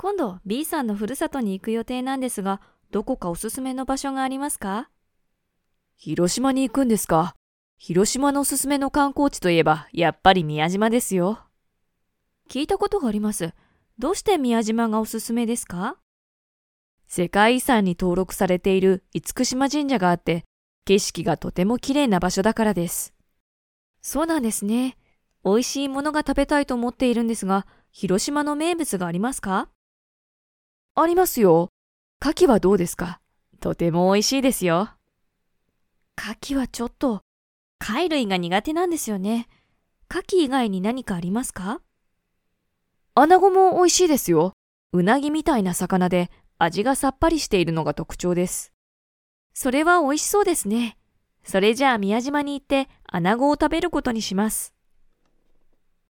今度 B さんのふるさとに行く予定なんですが、どこかおすすめの場所がありますか？広島に行くんですか？広島のおすすめの観光地といえば、やっぱり宮島ですよ。聞いたことがあります。どうして宮島がおすすめですか？世界遺産に登録されている厳島神社があって、景色がとても綺麗な場所だからです。そうなんですね。美味しいものが食べたいと思っているんですが、広島の名物がありますか？ありますよ。牡蠣はどうですか？とても美味しいですよ。牡蠣はちょっと、貝類が苦手なんですよね。牡蠣以外に何かありますか？穴子も美味しいですよ。うなぎみたいな魚で味がさっぱりしているのが特徴です。それは美味しそうですね。それじゃあ宮島に行って穴子を食べることにします。